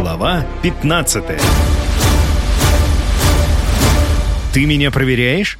Глава 15 «Ты меня проверяешь?»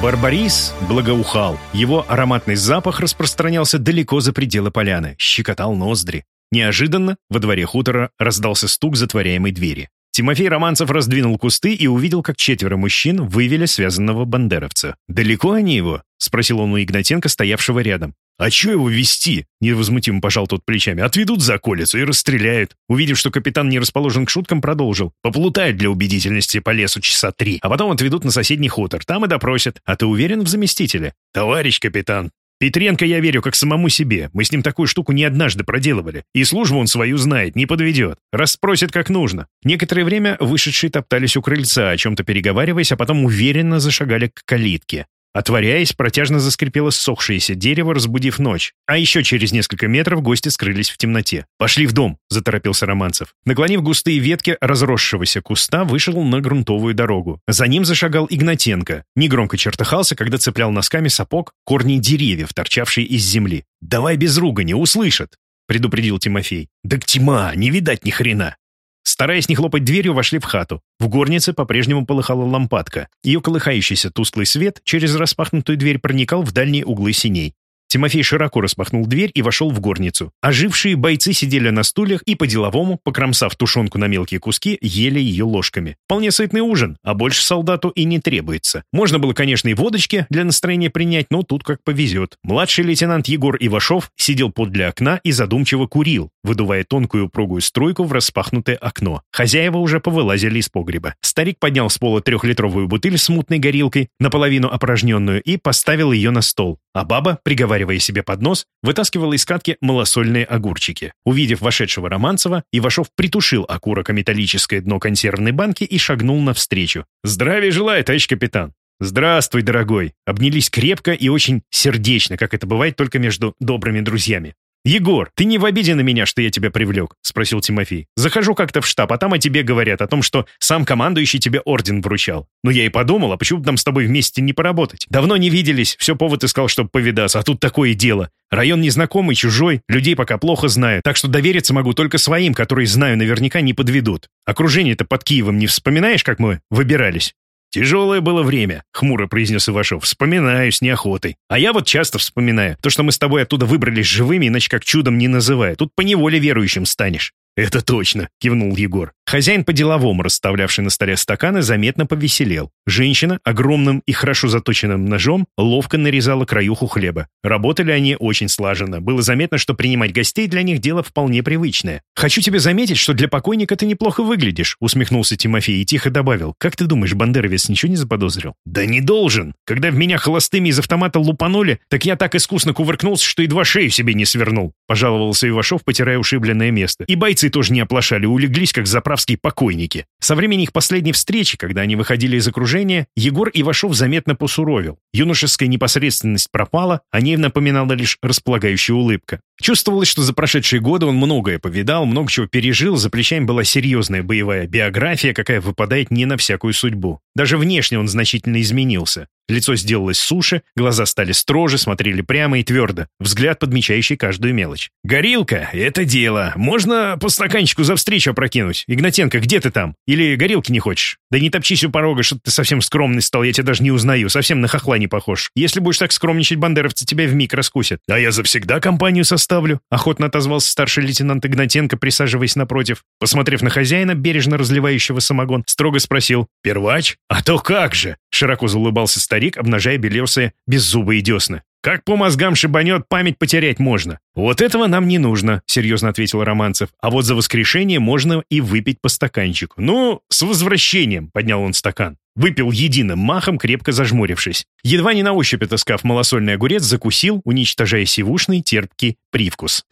Барбарис благоухал. Его ароматный запах распространялся далеко за пределы поляны, щекотал ноздри. Неожиданно во дворе хутора раздался стук затворяемой двери. Тимофей Романцев раздвинул кусты и увидел, как четверо мужчин вывели связанного бандеровца. «Далеко они его?» — спросил он у Игнатенко, стоявшего рядом. «А чё его вести?» — невозмутимо пожал тот плечами. «Отведут за околицу и расстреляют». Увидев, что капитан не расположен к шуткам, продолжил. «Поплутают для убедительности по лесу часа три, а потом отведут на соседний хутор. Там и допросят. А ты уверен в заместителе?» «Товарищ капитан, Петренко я верю как самому себе. Мы с ним такую штуку не однажды проделывали. И службу он свою знает, не подведет. Расспросит как нужно. Некоторое время вышедшие топтались у крыльца, о чем-то переговариваясь, а потом уверенно зашагали к калитке. Отворяясь, протяжно заскрипело ссохшееся дерево, разбудив ночь. А еще через несколько метров гости скрылись в темноте. «Пошли в дом», — заторопился Романцев. Наклонив густые ветки разросшегося куста, вышел на грунтовую дорогу. За ним зашагал Игнатенко. Негромко чертыхался, когда цеплял носками сапог корни деревьев, торчавшие из земли. «Давай без ругани, услышат», — предупредил Тимофей. «Да тьма, не видать ни хрена». Стараясь не хлопать дверью, вошли в хату. В горнице по-прежнему полыхала лампадка. Ее колыхающийся тусклый свет через распахнутую дверь проникал в дальние углы синей. Тимофей широко распахнул дверь и вошел в горницу. Ожившие бойцы сидели на стульях и по-деловому, покромсав тушенку на мелкие куски, ели ее ложками. Вполне сытный ужин, а больше солдату и не требуется. Можно было, конечно, и водочки для настроения принять, но тут как повезет. Младший лейтенант Егор Ивашов сидел подле окна и задумчиво курил, выдувая тонкую упругую струйку в распахнутое окно. Хозяева уже повылазили из погреба. Старик поднял с пола трехлитровую бутыль с мутной горилкой, наполовину опорожненную, и поставил ее на стол. А баба, приговаривая себе под нос, вытаскивала из катки малосольные огурчики. Увидев вошедшего Романцева, Ивашов притушил окурок о металлическое дно консервной банки и шагнул навстречу. «Здравия желаю, товарищ капитан!» «Здравствуй, дорогой!» Обнялись крепко и очень сердечно, как это бывает только между добрыми друзьями. «Егор, ты не в обиде на меня, что я тебя привлек?» — спросил Тимофей. «Захожу как-то в штаб, а там о тебе говорят, о том, что сам командующий тебе орден вручал. Ну, я и подумал, а почему бы нам с тобой вместе не поработать? Давно не виделись, все повод искал, чтобы повидаться, а тут такое дело. Район незнакомый, чужой, людей пока плохо знаю, так что довериться могу только своим, которые, знаю, наверняка не подведут. Окружение-то под Киевом не вспоминаешь, как мы выбирались?» «Тяжелое было время», — хмуро произнес Ивашов. «Вспоминаю с неохотой. А я вот часто вспоминаю. То, что мы с тобой оттуда выбрались живыми, иначе как чудом не называя. Тут поневоле верующим станешь». «Это точно», — кивнул Егор. Хозяин по-деловому, расставлявший на столе стаканы, заметно повеселел. Женщина, огромным и хорошо заточенным ножом, ловко нарезала краюху хлеба. Работали они очень слаженно. Было заметно, что принимать гостей для них дело вполне привычное. «Хочу тебе заметить, что для покойника ты неплохо выглядишь», — усмехнулся Тимофей и тихо добавил. «Как ты думаешь, Бандеровец ничего не заподозрил?» «Да не должен. Когда в меня холостыми из автомата лупанули, так я так искусно кувыркнулся, что едва шею себе не свернул», — пожаловался Ивашов, потирая ушибленное место. «И бойцы тоже не оплошали, улеглись, как заправские покойники. Со времени их последней встречи, когда они выходили из окружения, Егор Ивашов заметно посуровил. Юношеская непосредственность пропала, о ней напоминала лишь располагающая улыбка. Чувствовалось, что за прошедшие годы он многое повидал, много чего пережил, за плечами была серьезная боевая биография, какая выпадает не на всякую судьбу. Даже внешне он значительно изменился. Лицо сделалось суше, глаза стали строже, смотрели прямо и твердо, взгляд, подмечающий каждую мелочь. «Горилка, это дело. Можно по стаканчику за встречу опрокинуть? Игнатенко, где ты там? Или горилки не хочешь? Да не топчись у порога, что ты совсем скромный стал, я тебя даже не узнаю, совсем на хохла не похож. Если будешь так скромничать, бандеровцы тебя вмиг раскусят». «А я завсегда компанию составлю», — охотно отозвался старший лейтенант Игнатенко, присаживаясь напротив. Посмотрев на хозяина, бережно разливающего самогон, строго спросил «Первач? А то как же!» Широко заулыбался старик, обнажая белесые беззубые десны. «Как по мозгам шибанет, память потерять можно». «Вот этого нам не нужно», — серьезно ответил Романцев. «А вот за воскрешение можно и выпить по стаканчику». «Ну, с возвращением», — поднял он стакан. Выпил единым махом, крепко зажмурившись. Едва не на ощупь отыскав малосольный огурец, закусил, уничтожая сивушный терпкий привкус.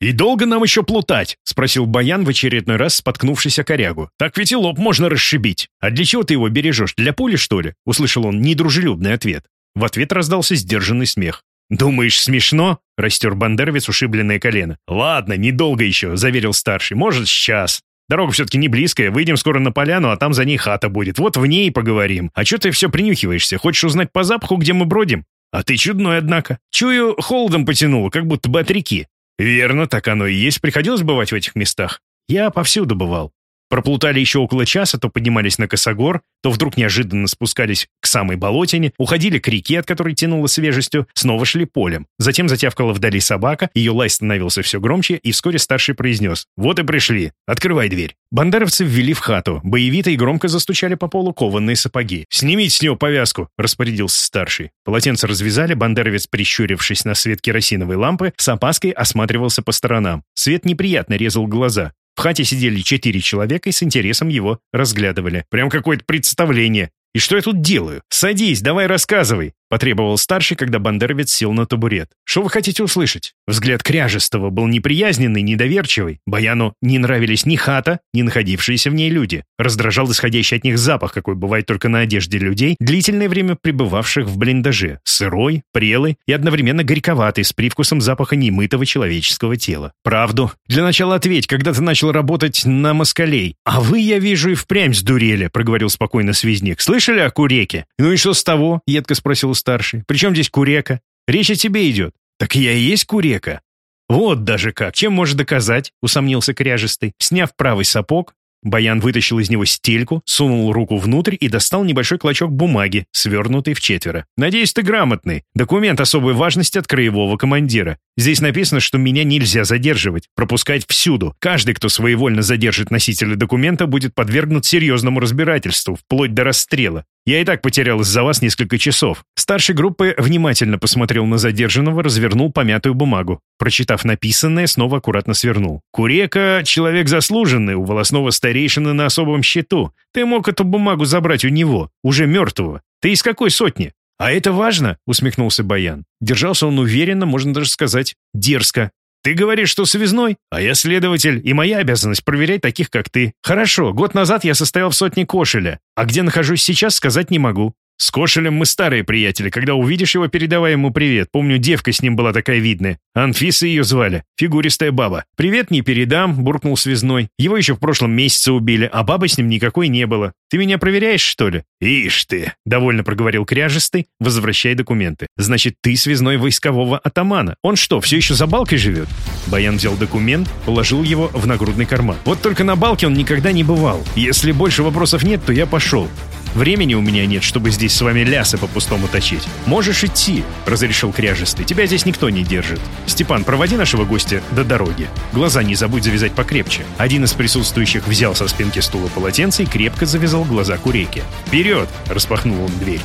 «И долго нам еще плутать?» — спросил Баян в очередной раз, споткнувшись о корягу. «Так ведь и лоб можно расшибить. А для чего ты его бережешь? Для пули, что ли?» — услышал он недружелюбный ответ. В ответ раздался сдержанный смех. «Думаешь, смешно?» — растер бандеровец ушибленное колено. «Ладно, недолго еще», — заверил старший. «Может, сейчас». Дорога все-таки не близкая, выйдем скоро на поляну, а там за ней хата будет. Вот в ней и поговорим. А что ты все принюхиваешься? Хочешь узнать по запаху, где мы бродим? А ты чудной, однако. Чую, холодом потянуло, как будто бы от реки. Верно, так оно и есть. Приходилось бывать в этих местах. Я повсюду бывал. Проплутали еще около часа, то поднимались на косогор, то вдруг неожиданно спускались к самой болотине, уходили к реке, от которой тянуло свежестью, снова шли полем. Затем затявкала вдали собака, ее лай становился все громче, и вскоре старший произнес «Вот и пришли. Открывай дверь». Бандеровцы ввели в хату. Боевито и громко застучали по полу кованные сапоги. «Снимите с него повязку», — распорядился старший. Полотенце развязали, бандеровец, прищурившись на свет керосиновой лампы, с опаской осматривался по сторонам. Свет неприятно резал глаза. В хате сидели четыре человека и с интересом его разглядывали. Прям какое-то представление. И что я тут делаю? Садись, давай рассказывай. Потребовал старший, когда бандеровец сел на табурет. «Что вы хотите услышать?» Взгляд Кряжестого был неприязненный, недоверчивый. Баяну не нравились ни хата, ни находившиеся в ней люди. Раздражал исходящий от них запах, какой бывает только на одежде людей, длительное время пребывавших в блиндаже. Сырой, прелый и одновременно горьковатый, с привкусом запаха немытого человеческого тела. «Правду. Для начала ответь, когда ты начал работать на москалей. А вы, я вижу, и впрямь сдурели», — проговорил спокойно связник. «Слышали о куреке?» «Ну и что с того?» — едко спросил старший. «При чем здесь курека? Речь о тебе идет». «Так я и есть курека». «Вот даже как! Чем можешь доказать?» — усомнился кряжистый. Сняв правый сапог, Баян вытащил из него стельку, сунул руку внутрь и достал небольшой клочок бумаги, свернутый в четверо. «Надеюсь, ты грамотный. Документ особой важности от краевого командира. Здесь написано, что меня нельзя задерживать, пропускать всюду. Каждый, кто своевольно задержит носителя документа, будет подвергнут серьезному разбирательству, вплоть до расстрела. Я и так потерял из-за вас несколько часов. Старший группы внимательно посмотрел на задержанного, развернул помятую бумагу. Прочитав написанное, снова аккуратно свернул. «Курека — человек заслуженный, у волосного старейшины на особом счету. Ты мог эту бумагу забрать у него, уже мертвого. Ты из какой сотни?» «А это важно?» — усмехнулся Баян. Держался он уверенно, можно даже сказать, дерзко. Ты говоришь, что связной, а я следователь, и моя обязанность проверять таких, как ты. Хорошо, год назад я состоял в сотне Кошеля, а где нахожусь сейчас, сказать не могу. С Кошелем мы старые приятели. Когда увидишь его, передавай ему привет. Помню, девка с ним была такая видная. Анфиса ее звали. Фигуристая баба. «Привет не передам», — буркнул связной. «Его еще в прошлом месяце убили, а бабы с ним никакой не было. Ты меня проверяешь, что ли?» «Ишь ты», — довольно проговорил кряжестый, возвращай документы. «Значит, ты связной войскового атамана. Он что, все еще за балкой живет?» Баян взял документ, положил его в нагрудный карман. «Вот только на балке он никогда не бывал. Если больше вопросов нет, то я пошел. Времени у меня нет, чтобы здесь с вами лясы по-пустому точить. Можешь идти, разрешил кряжестый. Тебя здесь никто не держит. Степан, проводи нашего гостя до дороги. Глаза не забудь завязать покрепче. Один из присутствующих взял со спинки стула полотенце и крепко завязал глаза куреки. Вперед! распахнул он дверь.